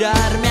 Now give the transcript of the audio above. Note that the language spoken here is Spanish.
mirarme